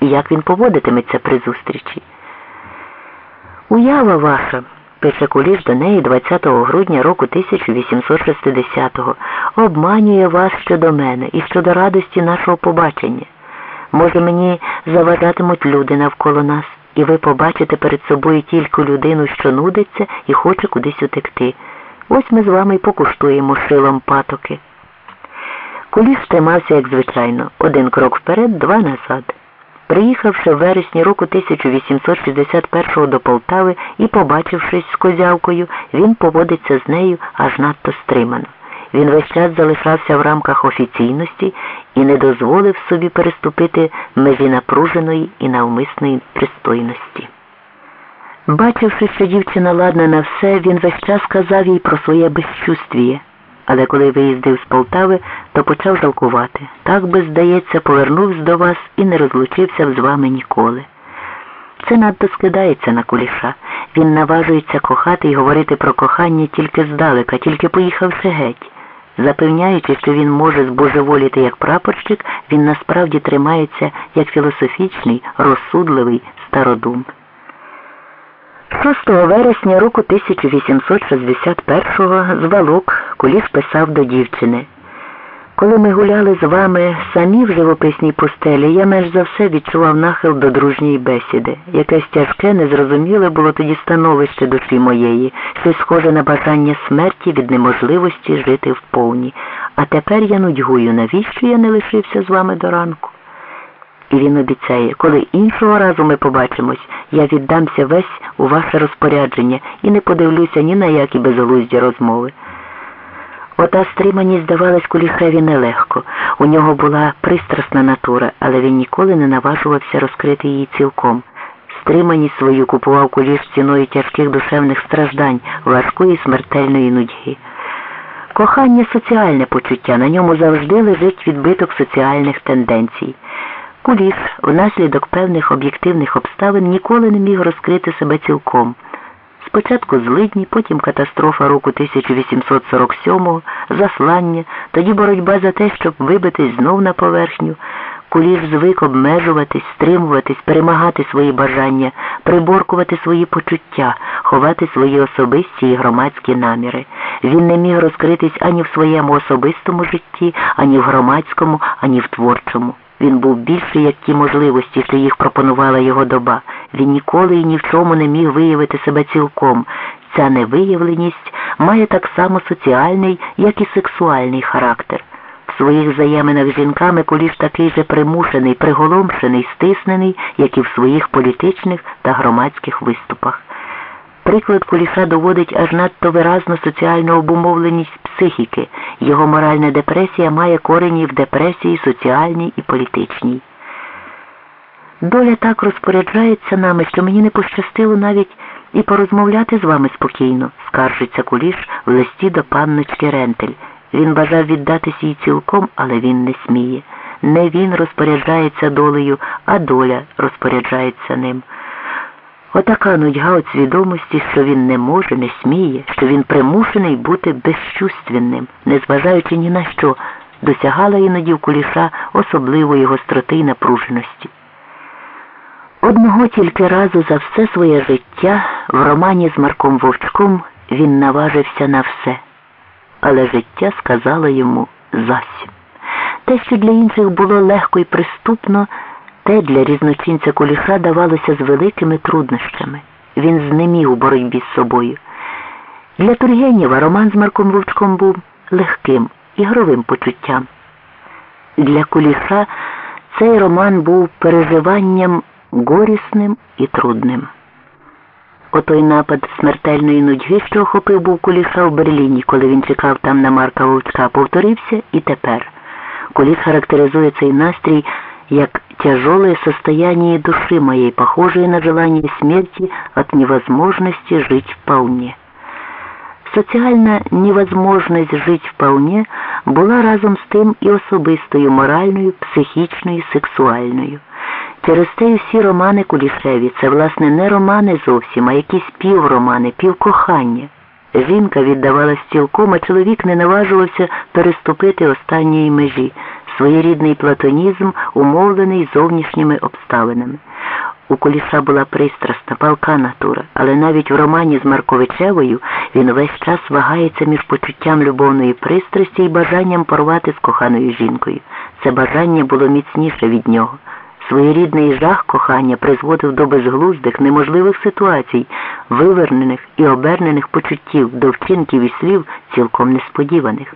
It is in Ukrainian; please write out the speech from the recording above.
і як він поводитиметься при зустрічі. Уява ваша, пише Куліш до неї 20 грудня року 1860-го, обманює вас щодо мене і щодо радості нашого побачення. Може, мені заважатимуть люди навколо нас, і ви побачите перед собою тільки людину, що нудиться і хоче кудись утекти. Ось ми з вами й покуштуємо шилом патоки. Куліш тримався, як звичайно, один крок вперед, два назад. Приїхавши в вересні року 1861 до Полтави і побачившись з козявкою, він поводиться з нею аж надто стримано. Він весь час залишався в рамках офіційності і не дозволив собі переступити межі напруженої і навмисної пристойності. Бачивши, що дівчина ладна на все, він весь час казав їй про своє безчувствіє. Але коли виїздив з Полтави, то почав жалкувати. Так би, здається, повернувся до вас і не розлучився б з вами ніколи. Це надто скидається на куліша. Він наважується кохати і говорити про кохання тільки здалека, тільки поїхавши геть. Запевняючи, що він може збожеволіти як прапорщик, він насправді тримається як філософічний, розсудливий стародум. 6 вересня року 1861-го з Валок Куліш писав до дівчини. Коли ми гуляли з вами самі в живописній пустелі, я менш за все відчував нахил до дружньої бесіди. Якесь тяжке, незрозуміле було тоді становище душі моєї, щось схоже на бажання смерті від неможливості жити вповні. А тепер я нудьгую, навіщо я не лишився з вами до ранку? І він обіцяє, коли іншого разу ми побачимось, я віддамся весь у ваше розпорядження і не подивлюся ні на які безглузді розмови. Ота стриманість здавалась куліхеві нелегко. У нього була пристрасна натура, але він ніколи не наважувався розкрити її цілком. Стриманість свою купував куліш ціною тяжких душевних страждань, важкої смертельної нудьги. Кохання соціальне почуття, на ньому завжди лежить відбиток соціальних тенденцій. Куліш внаслідок певних об'єктивних обставин ніколи не міг розкрити себе цілком. Спочатку злидні, потім катастрофа року 1847-го, заслання, тоді боротьба за те, щоб вибитись знов на поверхню. Куліш звик обмежуватись, стримуватись, перемагати свої бажання, приборкувати свої почуття, ховати свої особисті і громадські наміри. Він не міг розкритись ані в своєму особистому житті, ані в громадському, ані в творчому. Він був більший, як ті можливості, що їх пропонувала його доба. Він ніколи і ні в чому не міг виявити себе цілком. Ця невиявленість має так само соціальний, як і сексуальний характер. В своїх взаєминах з жінками Куліш такий же примушений, приголомшений, стиснений, як і в своїх політичних та громадських виступах. Приклад Куліша доводить аж надто виразну соціальну обумовленість психіки. Його моральна депресія має корені в депресії соціальній і політичній. Доля так розпоряджається нами, що мені не пощастило навіть і порозмовляти з вами спокійно, скаржиться Куліш в листі до панночки Рентель. Він бажав віддатись їй цілком, але він не сміє. Не він розпоряджається долею, а доля розпоряджається ним. Отака нудьга от свідомості, що він не може, не сміє, що він примушений бути безчувственним, незважаючи ні на що, досягала іноді в куліша особливої гостроти й напруженості. Одного тільки разу за все своє життя в романі з Марком Вовчком він наважився на все, але життя сказало йому зась. Те, що для інших було легко і приступно, те для різночинця Куліша давалося з великими труднощами. Він знеміг у боротьбі з собою. Для Тургенєва роман з Марком Вовчком був легким, ігровим почуттям. Для Куліша цей роман був переживанням горісним і трудним. Отой напад смертельної нудьги, що охопив був Куліша в Берліні, коли він чекав там на Марка Вовчка, повторився і тепер. Куліш характеризує цей настрій як тяжелое состояние души моей, похожее на желание смерти от невозможности жить вполне. Соціальна невозможність жити вполне була разом з тим і особистою, моральною, психічною, сексуальною. Через те всі романи Кулішеві це, власне, не романи зовсім, а якісь півромани, півкохання. Жінка віддавалась цілком, а чоловік не наважувався переступити останньої межі. Своєрідний платонізм, умовлений зовнішніми обставинами. У Куліша була пристрасна, палка натура, але навіть в романі з Марковичевою він весь час вагається між почуттям любовної пристрасті і бажанням порвати з коханою жінкою. Це бажання було міцніше від нього. Своєрідний жах кохання призводив до безглуздих, неможливих ситуацій, вивернених і обернених почуттів, до вчинків і слів цілком несподіваних.